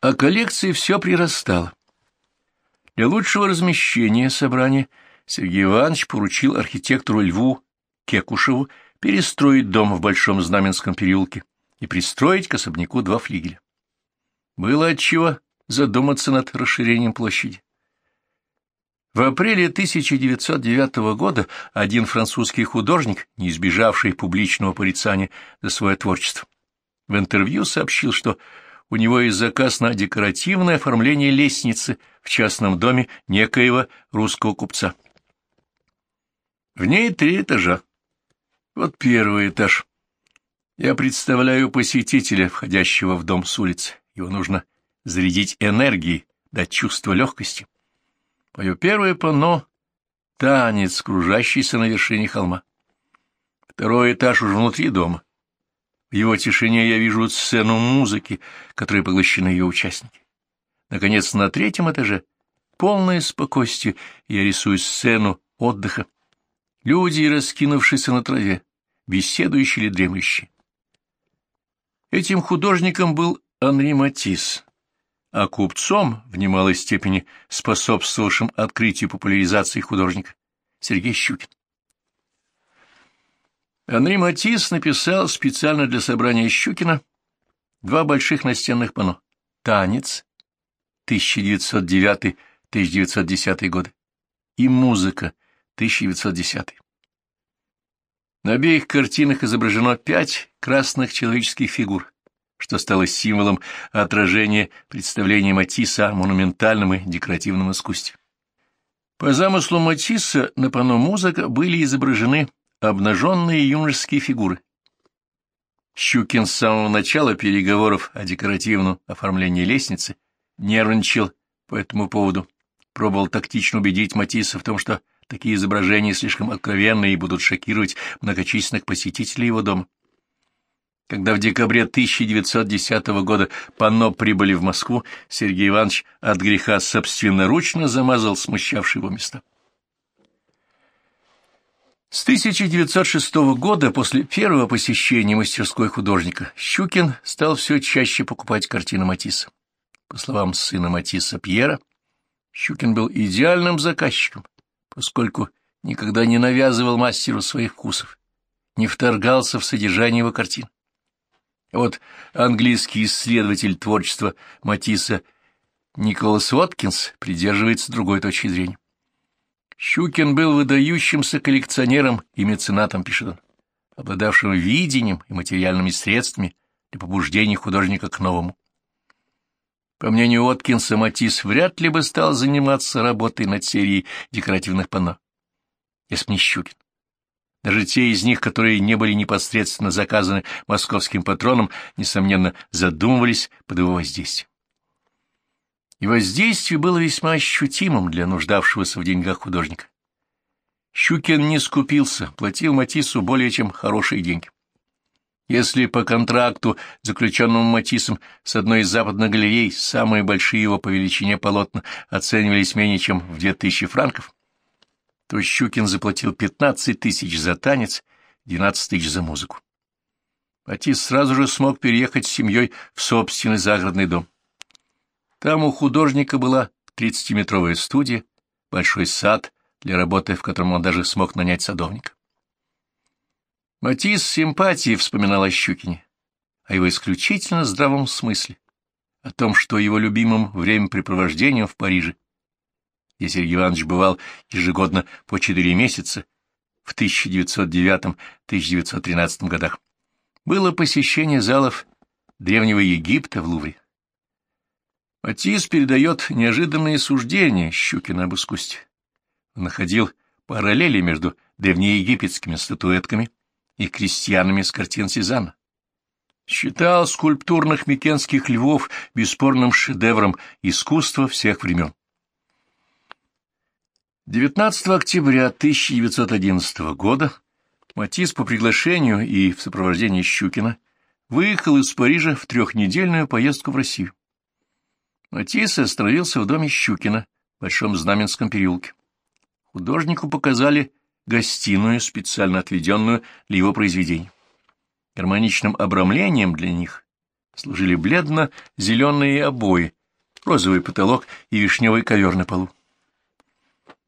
А коллекции все прирастало. Для лучшего размещения собрания Сергей Иванович поручил архитектору Льву Кекушеву перестроить дом в Большом Знаменском переулке и пристроить к особняку два флигеля. Было отчего задуматься над расширением площади. В апреле 1909 года один французский художник, не избежавший публичного порицания за свое творчество, в интервью сообщил, что у него есть заказ на декоративное оформление лестницы в частном доме некоего русского купца. В ней три этажа. Вот первый этаж. Я представляю посетителя, входящего в дом с улицы. Его нужно зарядить энергией, дать чувство легкости. Мое первое панно — танец, кружащийся на вершине холма. Второй этаж уже внутри дома. В его тишине я вижу сцену музыки, которой поглощены ее участники. Наконец, на третьем этаже полное спокойствие, я рисую сцену отдыха. Люди, раскинувшиеся на траве, беседующие или дремлющие. Этим художником был Анри Матисс, а купцом, в немалой степени способствовавшим открытию популяризации художника, Сергей Щукин. Анри Матисс написал специально для собрания Щукина два больших настенных панно «Танец» 1909-1910 годы и «Музыка» 1910. На обеих картинах изображено пять красных человеческих фигур, что стало символом отражения представления Матисса о монументальном и декоративном искусстве. По замыслу Матисса на панно музыка были изображены обнаженные юношеские фигуры. Щукин с самого начала переговоров о декоративном оформлении лестницы нервничал по этому поводу, пробовал тактично убедить Матисса в том, что Такие изображения слишком откровенные и будут шокировать многочисленных посетителей его дома. Когда в декабре 1910 года панно прибыли в Москву, Сергей Иванович от греха собственноручно замазал смущавшие его места. С 1906 года, после первого посещения мастерской художника, Щукин стал все чаще покупать картины Матисса. По словам сына Матисса Пьера, Щукин был идеальным заказчиком, поскольку никогда не навязывал мастеру своих вкусов, не вторгался в содержание его картин. вот английский исследователь творчества Матисса Николас Уоткинс придерживается другой точки зрения. Щукин был выдающимся коллекционером и меценатом, пишет он, обладавшим видением и материальными средствами для побуждения художника к новому. По мнению Откинса, Матис вряд ли бы стал заниматься работой над серией декоративных панно, если бы не Щукин. Даже те из них, которые не были непосредственно заказаны московским патроном, несомненно, задумывались под его воздействием. И воздействие было весьма ощутимым для нуждавшегося в деньгах художника. Щукин не скупился, платил Матису более чем хорошие деньги. Если по контракту, заключенному Матиссом с одной из западных галерей, самые большие его по величине полотна оценивались менее чем в две тысячи франков, то Щукин заплатил пятнадцать тысяч за танец, двенадцать тысяч за музыку. Матисс сразу же смог переехать с семьей в собственный загородный дом. Там у художника была тридцатиметровая студия, большой сад для работы, в котором он даже смог нанять садовника. Матис с симпатией вспоминал о Щукине, о его исключительно здравом смысле, о том, что его любимым времяпрепровождением в Париже, где Сергей Иванович бывал ежегодно по четыре месяца в 1909-1913 годах, было посещение залов Древнего Египта в Лувре. Матис передает неожиданные суждения Щукина об искусстве. Он находил параллели между древнеегипетскими статуэтками и крестьянами с картин Сезанна. Считал скульптурных микенских львов бесспорным шедевром искусства всех времен. 19 октября 1911 года Матис по приглашению и в сопровождении Щукина выехал из Парижа в трехнедельную поездку в Россию. Матис остановился в доме Щукина в Большом Знаменском переулке. Художнику показали гостиную, специально отведенную для его произведений. Гармоничным обрамлением для них служили бледно-зеленые обои, розовый потолок и вишневый ковер на полу.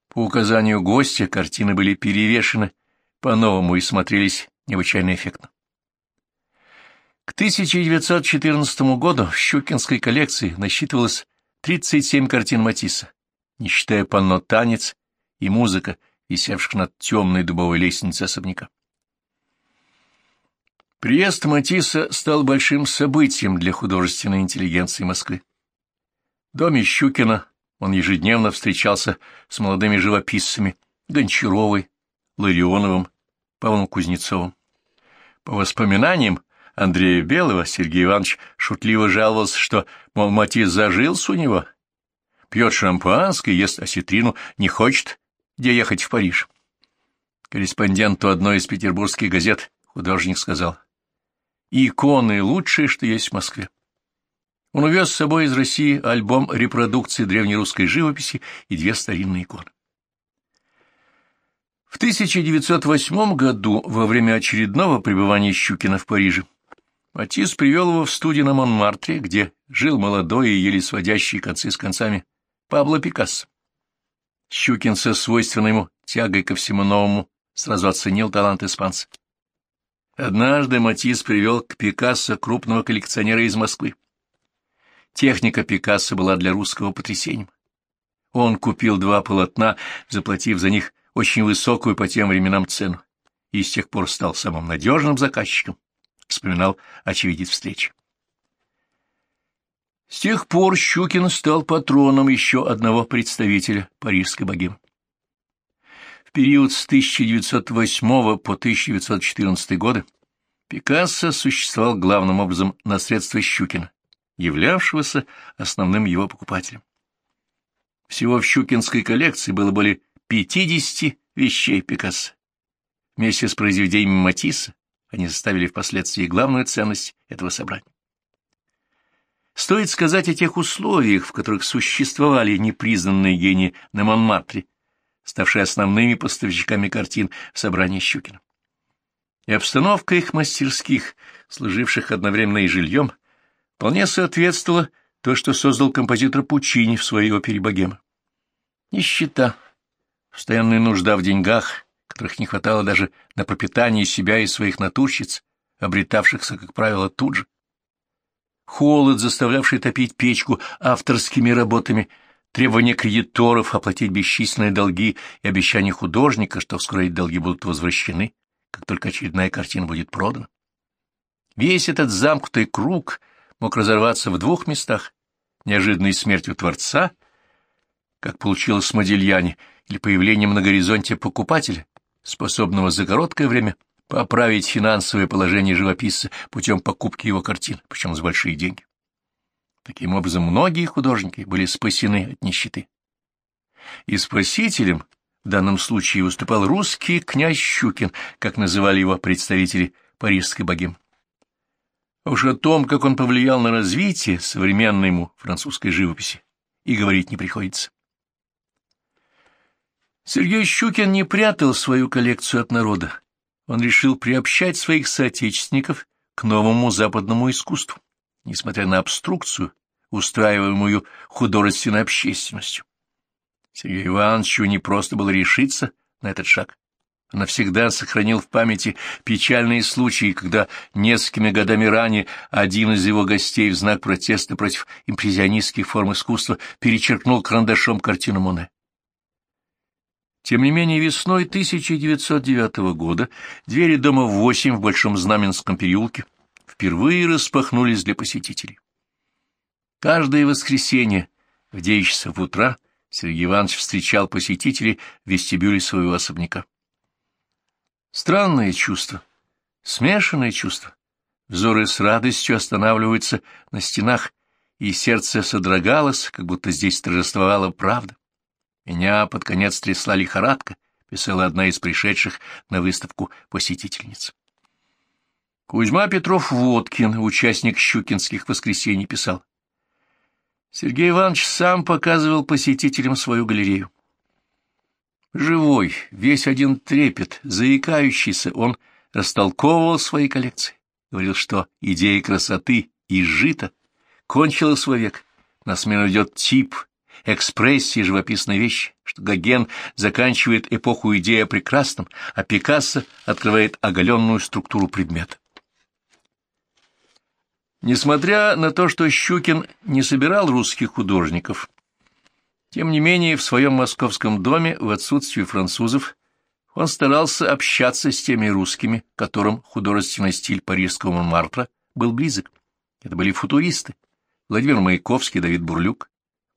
По указанию гостя картины были перевешены по-новому и смотрелись необычайно эффектно. К 1914 году в Щукинской коллекции насчитывалось 37 картин Матисса, не считая панно «Танец» и «Музыка», висевших над темной дубовой лестницей особняка. Приезд Матисса стал большим событием для художественной интеллигенции Москвы. В доме Щукина он ежедневно встречался с молодыми живописцами Гончаровой, Ларионовым, Павлом Кузнецовым. По воспоминаниям Андрея Белого Сергей Иванович шутливо жаловался, что, мол, Матисс зажился у него, пьет шампанское, ест осетрину, не хочет, где ехать в Париж. Корреспонденту одной из петербургских газет художник сказал, «Иконы лучшие, что есть в Москве». Он увез с собой из России альбом репродукции древнерусской живописи и две старинные иконы. В 1908 году, во время очередного пребывания Щукина в Париже, Матисс привел его в студию на Монмартре, где жил молодой и еле сводящий концы с концами Пабло Пикассо. Щукин со свойственной ему тягой ко всему новому сразу оценил талант испанца. Однажды Матисс привел к Пикассо крупного коллекционера из Москвы. Техника Пикассо была для русского потрясением. Он купил два полотна, заплатив за них очень высокую по тем временам цену, и с тех пор стал самым надежным заказчиком, вспоминал очевидец встречи. С тех пор Щукин стал патроном еще одного представителя парижской богемы. В период с 1908 по 1914 годы Пикассо существовал главным образом на средства Щукина, являвшегося основным его покупателем. Всего в щукинской коллекции было более 50 вещей Пикассо. Вместе с произведениями Матисса они составили впоследствии главную ценность этого собрания. Стоит сказать о тех условиях, в которых существовали непризнанные гении на Монмартре, ставшие основными поставщиками картин в собрании Щукина. И обстановка их мастерских, служивших одновременно и жильем, вполне соответствовало то, что создал композитор Пучини в своей опере «Богема». Нищета, постоянная нужда в деньгах, которых не хватало даже на пропитание себя и своих натурщиц, обретавшихся, как правило, тут же. Холод, заставлявший топить печку авторскими работами, требования кредиторов оплатить бесчисленные долги и обещание художника, что вскоре долги будут возвращены, как только очередная картина будет продана. Весь этот замкнутый круг — мог разорваться в двух местах — неожиданной смертью Творца, как получилось с Модильяне, или появлением на горизонте покупателя, способного за короткое время поправить финансовое положение живописца путем покупки его картин, причем за большие деньги. Таким образом, многие художники были спасены от нищеты. И спасителем в данном случае выступал русский князь Щукин, как называли его представители парижской богемы. Уж о том, как он повлиял на развитие современной ему французской живописи, и говорить не приходится. Сергей Щукин не прятал свою коллекцию от народа. Он решил приобщать своих соотечественников к новому западному искусству, несмотря на обструкцию, устраиваемую художественной общественностью. Сергею Ивановичу не просто было решиться на этот шаг навсегда сохранил в памяти печальные случаи, когда несколькими годами ранее один из его гостей в знак протеста против импрессионистских форм искусства перечеркнул карандашом картину Моне. Тем не менее, весной 1909 года двери дома 8 в Большом Знаменском переулке впервые распахнулись для посетителей. Каждое воскресенье в 9 часов утра Сергей Иванович встречал посетителей в вестибюле своего особняка. Странное чувство, смешанное чувство. Взоры с радостью останавливаются на стенах, и сердце содрогалось, как будто здесь торжествовала правда. Меня под конец трясла лихорадка, писала одна из пришедших на выставку посетительниц. Кузьма Петров-Водкин, участник щукинских воскресений, писал. Сергей Иванович сам показывал посетителям свою галерею. Живой, весь один трепет, заикающийся, он растолковывал свои коллекции, говорил, что идея красоты изжито, кончилось вовек. На смену идет тип, экспрессия живописной вещи, что Гоген заканчивает эпоху идеи о прекрасном, а Пикассо открывает оголенную структуру предмета. Несмотря на то, что Щукин не собирал русских художников, тем не менее в своем московском доме в отсутствие французов он старался общаться с теми русскими, которым художественный стиль парижского Монмартра был близок. Это были футуристы Владимир Маяковский, Давид Бурлюк,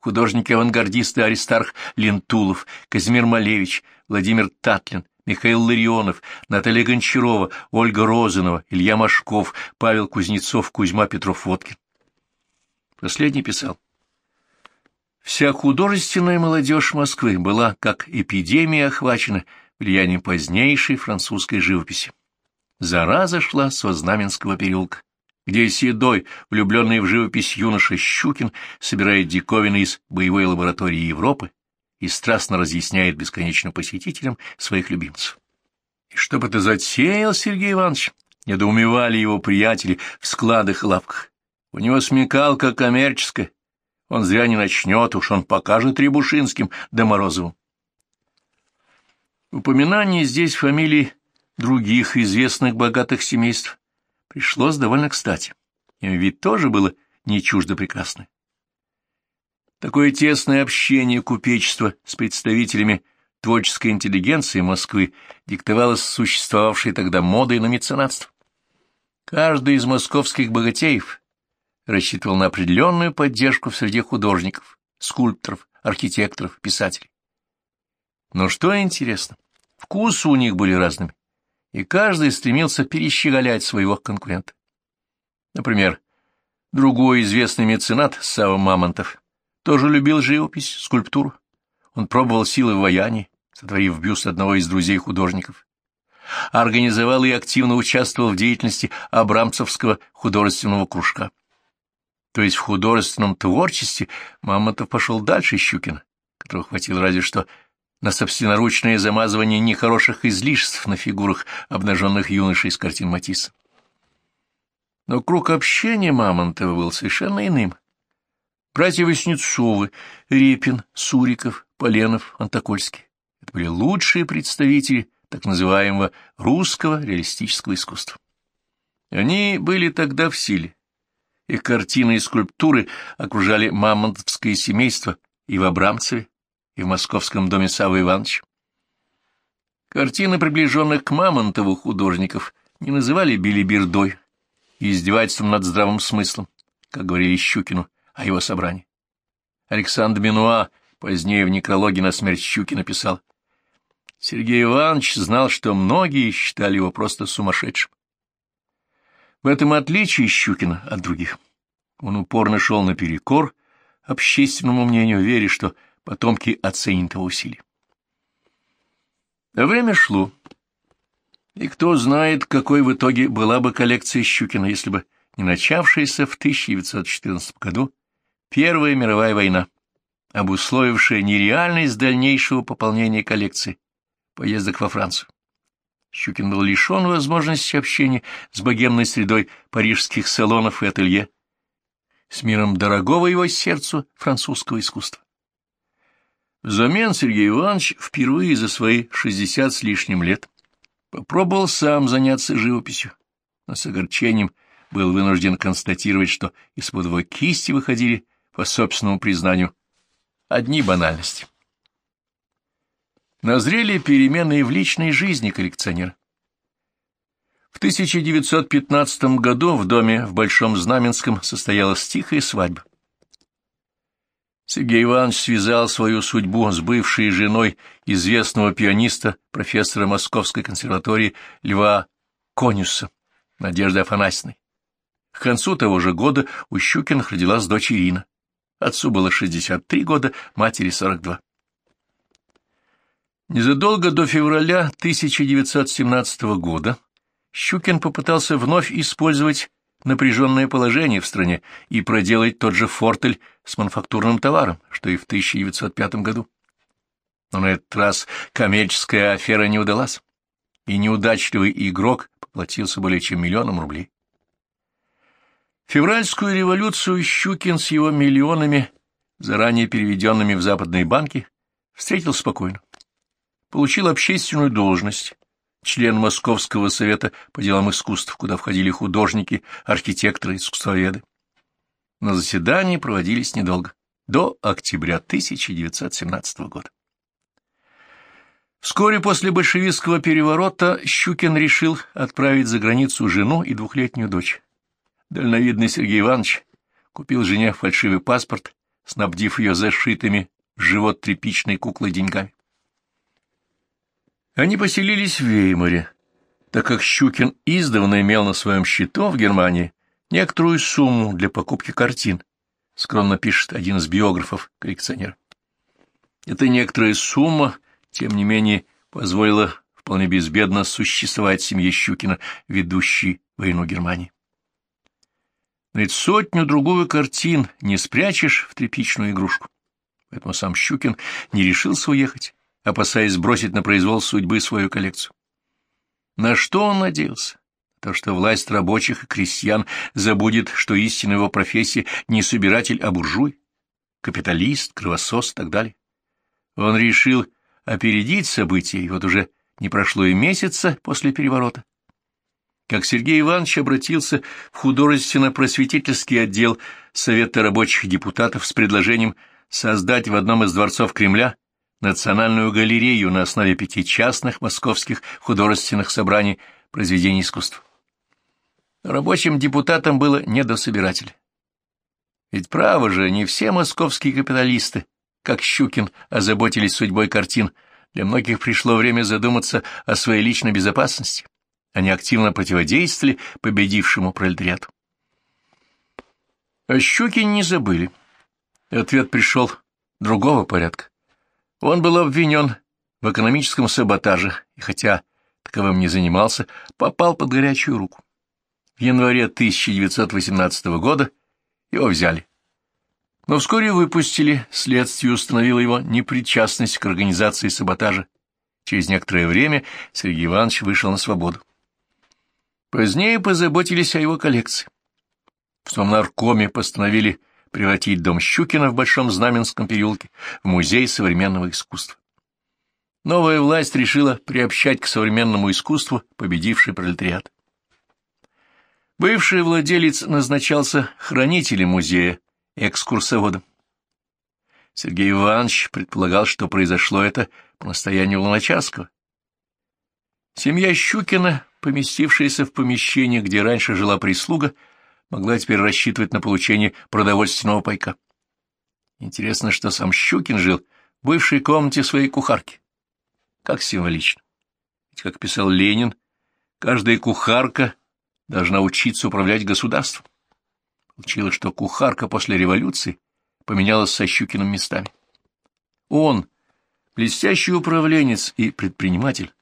художники-авангардисты Аристарх Лентулов, Казимир Малевич, Владимир Татлин, Михаил Ларионов, Наталья Гончарова, Ольга Розанова, Илья Машков, Павел Кузнецов, Кузьма Петров-Водкин. Последний писал. Вся художественная молодежь Москвы была, как эпидемия, охвачена влиянием позднейшей французской живописи. Зараза шла со Знаменского переулка, где седой, влюбленный в живопись юноша Щукин собирает диковины из боевой лаборатории Европы и страстно разъясняет бесконечным посетителям своих любимцев. И что бы ты затеял, Сергей Иванович? Недоумевали его приятели в складах и лавках. У него смекалка коммерческая. Он зря не начнет, уж он покажет Рябушинским да Морозовым. Упоминание здесь фамилий других известных богатых семейств пришлось довольно кстати. Им ведь тоже было не чуждо прекрасное. Такое тесное общение купечества с представителями творческой интеллигенции Москвы диктовалось существовавшей тогда модой на меценатство. Каждый из московских богатеев рассчитывал на определенную поддержку в среде художников, скульпторов, архитекторов, писателей. Но что интересно, вкусы у них были разными, и каждый стремился перещеголять своего конкурента. Например, другой известный меценат Сава Мамонтов тоже любил живопись, скульптуру. Он пробовал силы в ваянии, сотворив бюст одного из друзей художников. Организовал и активно участвовал в деятельности Абрамцевского художественного кружка. То есть в художественном творчестве Мамонтов пошел дальше Щукина, которого хватило разве что на собственноручное замазывание нехороших излишеств на фигурах обнаженных юношей из картин Матисса. Но круг общения Мамонтова был совершенно иным. Братья Васнецовы, Репин, Суриков, Поленов, Антокольский — это были лучшие представители так называемого русского реалистического искусства. Они были тогда в силе. Их картины и скульптуры окружали мамонтовское семейство и в Абрамцеве, и в московском доме Савы Ивановича. Картины, приближенных к Мамонтову художников, не называли билибердой и издевательством над здравым смыслом, как говорили Щукину о его собрании. Александр Бенуа позднее в некрологе на смерть Щуки написал, Сергей Иванович знал, что многие считали его просто сумасшедшим. В этом отличие Щукина от других. Он упорно шел наперекор общественному мнению, веря, что потомки оценят его усилия. Время шло, и кто знает, какой в итоге была бы коллекция Щукина, если бы не начавшаяся в 1914 году Первая мировая война, обусловившая нереальность дальнейшего пополнения коллекции, поездок во Францию. Щукин был лишен возможности общения с богемной средой парижских салонов и ателье, с миром дорогого его сердцу французского искусства. Взамен Сергей Иванович впервые за свои шестьдесят с лишним лет попробовал сам заняться живописью, но с огорчением был вынужден констатировать, что из-под его кисти выходили, по собственному признанию, одни банальности. Назрели перемены в личной жизни коллекционера. В 1915 году в доме в Большом Знаменском состоялась тихая свадьба. Сергей Иванович связал свою судьбу с бывшей женой известного пианиста, профессора Московской консерватории Льва Конюса, Надежды Афанасьевной. К концу того же года у Щукиных родилась дочь Ирина. Отцу было 63 года, матери 42. Незадолго до февраля 1917 года Щукин попытался вновь использовать напряженное положение в стране и проделать тот же фортель с мануфактурным товаром, что и в 1905 году. Но на этот раз коммерческая афера не удалась, и неудачливый игрок поплатился более чем миллионом рублей. Февральскую революцию Щукин с его миллионами, заранее переведенными в западные банки, встретил спокойно. Получил общественную должность, член Московского совета по делам искусств, куда входили художники, архитекторы, искусствоведы. Но заседания проводились недолго, до октября 1917 года. Вскоре после большевистского переворота Щукин решил отправить за границу жену и двухлетнюю дочь. Дальновидный Сергей Иванович купил жене фальшивый паспорт, снабдив ее зашитыми в живот тряпичной куклой деньгами. Они поселились в Веймаре, так как Щукин издавна имел на своем счету в Германии некоторую сумму для покупки картин, скромно пишет один из биографов коллекционера. Эта некоторая сумма, тем не менее, позволила вполне безбедно существовать семье Щукина, ведущей войну Германии. Но ведь сотню-другую картин не спрячешь в тряпичную игрушку. Поэтому сам Щукин не решился уехать, опасаясь сбросить на произвол судьбы свою коллекцию. На что он надеялся? То, что власть рабочих и крестьян забудет, что истинная его профессия не собиратель, а буржуй, капиталист, кровосос и так далее. Он решил опередить события, и вот уже не прошло и месяца после переворота, как Сергей Иванович обратился в художественно-просветительский отдел Совета рабочих депутатов с предложением создать в одном из дворцов Кремля национальную галерею на основе пяти частных московских художественных собраний произведений искусств. Рабочим депутатам было не до собирателя. Ведь право же, не все московские капиталисты, как Щукин, озаботились судьбой картин, для многих пришло время задуматься о своей личной безопасности. Они активно противодействовали победившему пролетариату. О Щукине не забыли. Ответ пришел другого порядка. Он был обвинен в экономическом саботаже, и хотя таковым не занимался, попал под горячую руку. В январе 1918 года его взяли. Но вскоре выпустили, следствие установило его непричастность к организации саботажа. Через некоторое время Сергей Иванович вышел на свободу. Позднее позаботились о его коллекции. В том наркоме постановили превратить дом Щукина в Большом Знаменском переулке в музей современного искусства. Новая власть решила приобщать к современному искусству победивший пролетариат. Бывший владелец назначался хранителем музея, экскурсоводом. Сергей Иванович предполагал, что произошло это по настоянию Луначарского. Семья Щукина поместившаяся в помещении, где раньше жила прислуга, могла теперь рассчитывать на получение продовольственного пайка. Интересно, что сам Щукин жил в бывшей комнате своей кухарки. Как символично. Ведь, как писал Ленин, каждая кухарка должна учиться управлять государством. Получилось, что кухарка после революции поменялась со Щукиным местами. Он, блестящий управленец и предприниматель,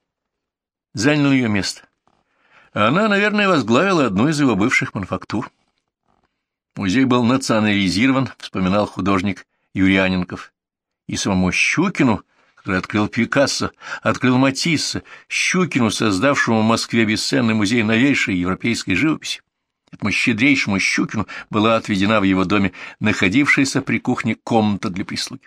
занял ее место. Она, наверное, возглавила одну из его бывших мануфактур. Музей был национализирован, вспоминал художник Юрьяненков. И самому Щукину, который открыл Пикассо, открыл Матисса, Щукину, создавшему в Москве бесценный музей новейшей европейской живописи. Этому щедрейшему Щукину была отведена в его доме находившаяся при кухне комната для прислуги.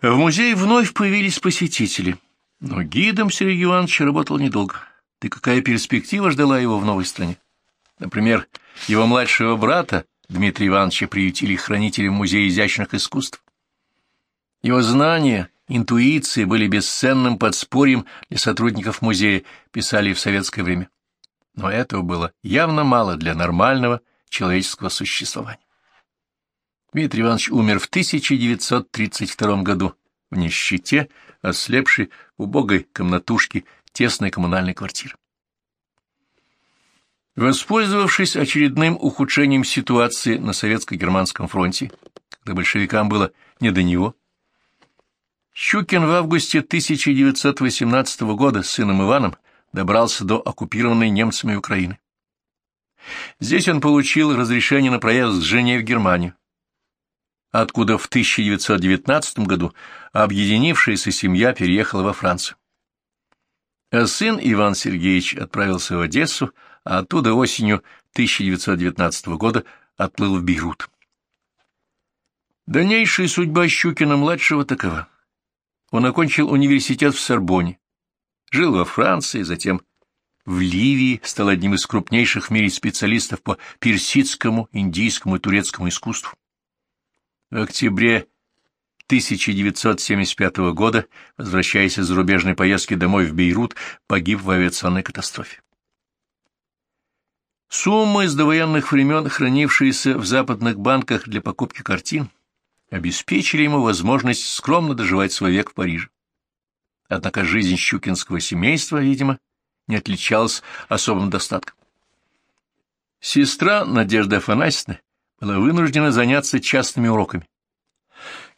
В музее вновь появились посетители, но гидом Сергей Иванович работал недолго. Да какая перспектива ждала его в новой стране? Например, его младшего брата Дмитрия Ивановича приютили хранителем Музея изящных искусств. Его знания, интуиции были бесценным подспорьем для сотрудников музея, писали в советское время. Но этого было явно мало для нормального человеческого существования. Дмитрий Иванович умер в 1932 году в нищете, ослепший убогой комнатушке тесной коммунальной квартиры. Воспользовавшись очередным ухудшением ситуации на советско-германском фронте, когда большевикам было не до него, Щукин в августе 1918 года с сыном Иваном добрался до оккупированной немцами Украины. Здесь он получил разрешение на проезд к жене в Германию, откуда в 1919 году объединившаяся семья переехала во Францию. А сын Иван Сергеевич отправился в Одессу, а оттуда осенью 1919 года отплыл в Бейрут. Дальнейшая судьба Щукина-младшего такова. Он окончил университет в Сорбоне, жил во Франции, затем в Ливии, стал одним из крупнейших в мире специалистов по персидскому, индийскому и турецкому искусству. В октябре 1975 года, возвращаясь из зарубежной поездки домой в Бейрут, погиб в авиационной катастрофе. Суммы с довоенных времен, хранившиеся в западных банках для покупки картин, обеспечили ему возможность скромно доживать свой век в Париже. Однако жизнь щукинского семейства, видимо, не отличалась особым достатком. Сестра Надежда Афанасьевна была вынуждена заняться частными уроками.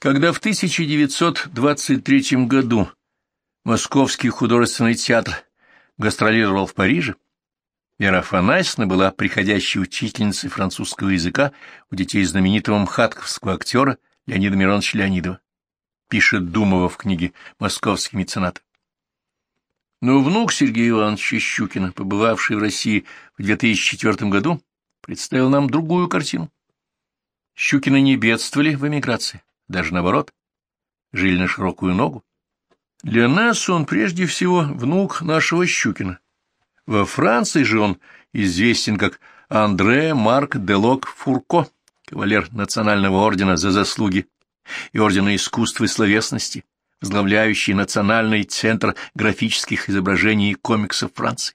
Когда в 1923 году Московский художественный театр гастролировал в Париже, Вера Афанасьевна была приходящей учительницей французского языка у детей знаменитого мхатковского актера Леонида Мироновича Леонидова, пишет Думова в книге «Московский меценат». Но внук Сергея Ивановича Щукина, побывавший в России в 2004 году, представил нам другую картину. Щукины не бедствовали в эмиграции, даже наоборот, жили на широкую ногу. Для нас он прежде всего внук нашего Щукина. Во Франции же он известен как Андре Марк Делок Фурко кавалер Национального ордена за заслуги и ордена искусства и словесности, возглавляющий Национальный центр графических изображений и комиксов Франции.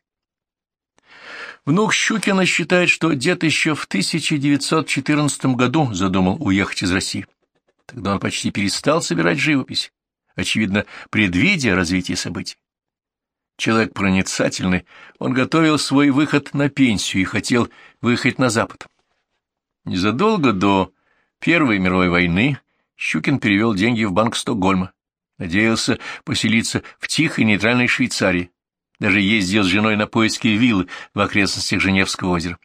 Внук Щукина считает, что дед еще в 1914 году задумал уехать из России. Тогда он почти перестал собирать живопись, очевидно, предвидя развитие событий. Человек проницательный, он готовил свой выход на пенсию и хотел выехать на Запад. Незадолго до Первой мировой войны Щукин перевел деньги в банк Стокгольма, надеялся поселиться в тихой нейтральной Швейцарии, даже ездил с женой на поиски виллы в окрестностях Женевского озера.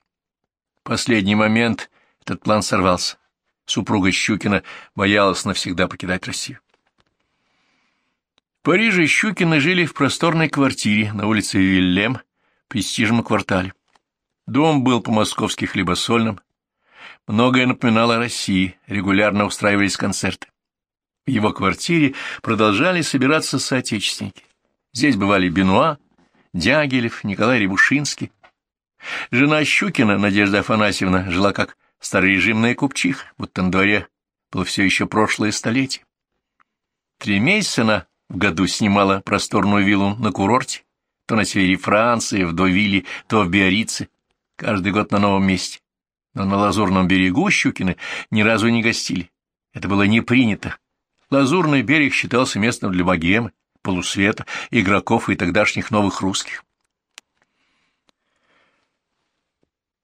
В последний момент этот план сорвался. Супруга Щукина боялась навсегда покидать Россию. В Париже Щукины жили в просторной квартире на улице Виллем, престижном квартале. Дом был по-московски хлебосольным, Многое напоминало о России, регулярно устраивались концерты. В его квартире продолжали собираться соотечественники. Здесь бывали Бенуа, Дягилев, Николай Рябушинский. Жена Щукина, Надежда Афанасьевна, жила как старорежимная купчиха, будто на дворе было все еще прошлое столетие. Три месяца она в году снимала просторную виллу на курорте, то на севере Франции, в Довиле, то в Биорице, каждый год на новом месте но на Лазурном берегу Щукины ни разу не гостили. Это было не принято. Лазурный берег считался местом для богемы, полусвета, игроков и тогдашних новых русских.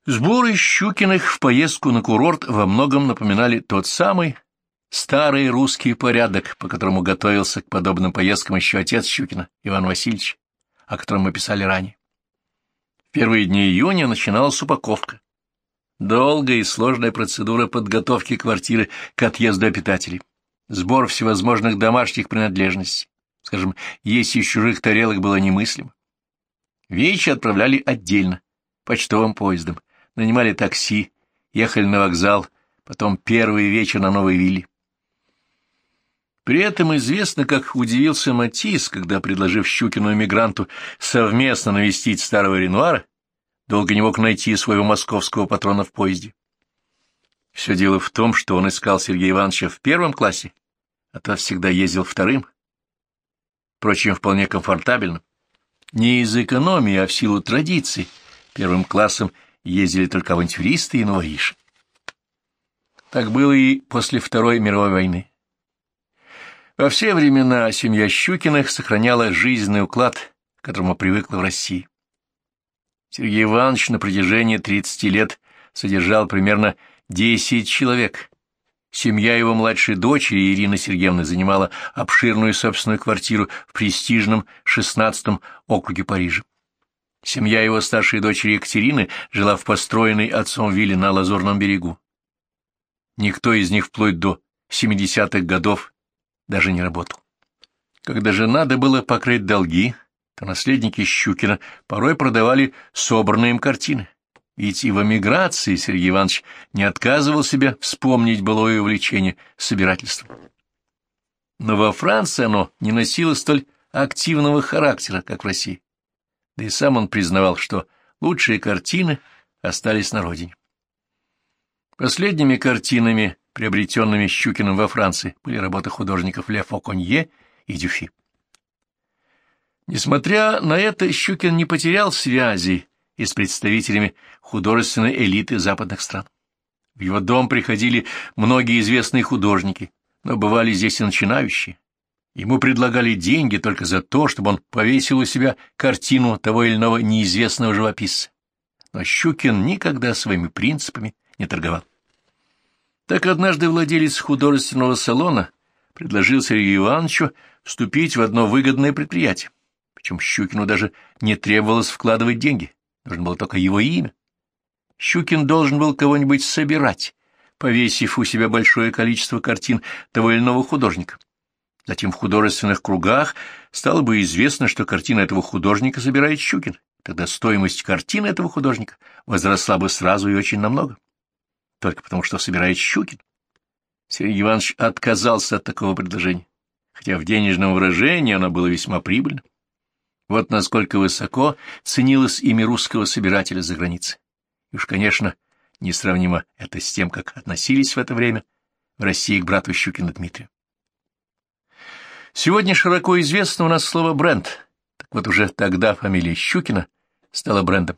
Сборы Щукиных в поездку на курорт во многом напоминали тот самый старый русский порядок, по которому готовился к подобным поездкам еще отец Щукина, Иван Васильевич, о котором мы писали ранее. В первые дни июня начиналась упаковка. Долгая и сложная процедура подготовки квартиры к отъезду обитателей. Сбор всевозможных домашних принадлежностей. Скажем, есть из чужих тарелок было немыслимо. Вещи отправляли отдельно, почтовым поездом, нанимали такси, ехали на вокзал, потом первый вечер на новой вилле. При этом известно, как удивился Матис, когда, предложив Щукину эмигранту совместно навестить старого Ренуара, долго не мог найти своего московского патрона в поезде. Все дело в том, что он искал Сергея Ивановича в первом классе, а тот всегда ездил вторым. Впрочем, вполне комфортабельно. Не из экономии, а в силу традиций. Первым классом ездили только авантюристы и новориши. Так было и после Второй мировой войны. Во все времена семья Щукиных сохраняла жизненный уклад, к которому привыкла в России. Сергей Иванович на протяжении 30 лет содержал примерно 10 человек. Семья его младшей дочери Ирины Сергеевны занимала обширную собственную квартиру в престижном 16-м округе Парижа. Семья его старшей дочери Екатерины жила в построенной отцом вилле на Лазурном берегу. Никто из них вплоть до 70-х годов даже не работал. Когда же надо было покрыть долги, то наследники Щукина порой продавали собранные им картины. Ведь и в эмиграции Сергей Иванович не отказывал себе вспомнить былое увлечение собирательством. Но во Франции оно не носило столь активного характера, как в России. Да и сам он признавал, что лучшие картины остались на родине. Последними картинами, приобретенными Щукиным во Франции, были работы художников Ле Фоконье и Дюфи. Несмотря на это, Щукин не потерял связи и с представителями художественной элиты западных стран. В его дом приходили многие известные художники, но бывали здесь и начинающие. Ему предлагали деньги только за то, чтобы он повесил у себя картину того или иного неизвестного живописца. Но Щукин никогда своими принципами не торговал. Так однажды владелец художественного салона предложил Сергею Ивановичу вступить в одно выгодное предприятие. Причем Щукину даже не требовалось вкладывать деньги, нужно было только его имя. Щукин должен был кого-нибудь собирать, повесив у себя большое количество картин того или иного художника. Затем в художественных кругах стало бы известно, что картина этого художника собирает Щукин. Тогда стоимость картины этого художника возросла бы сразу и очень намного. Только потому, что собирает Щукин. Сергей Иванович отказался от такого предложения, хотя в денежном выражении оно было весьма прибыльно. Вот насколько высоко ценилось имя русского собирателя за границей. И уж, конечно, несравнимо это с тем, как относились в это время в России к брату Щукина Дмитрию. Сегодня широко известно у нас слово «бренд». Так вот уже тогда фамилия Щукина стала брендом,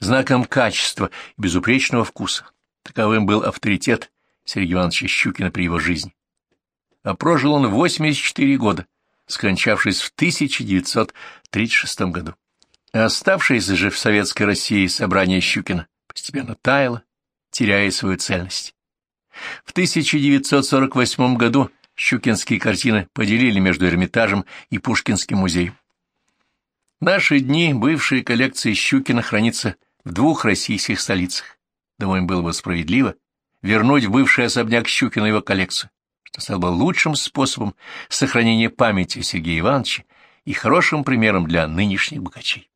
знаком качества и безупречного вкуса. Таковым был авторитет Сергея Ивановича Щукина при его жизни. А прожил он 84 года, скончавшись в 1936 году. Оставшееся же в Советской России собрание Щукина постепенно таяло, теряя свою цельность. В 1948 году щукинские картины поделили между Эрмитажем и Пушкинским музеем. В наши дни бывшая коллекция Щукина хранится в двух российских столицах. Думаю, было бы справедливо вернуть бывший особняк Щукина его коллекцию, что стало бы лучшим способом сохранения памяти Сергея Ивановича и хорошим примером для нынешних богачей.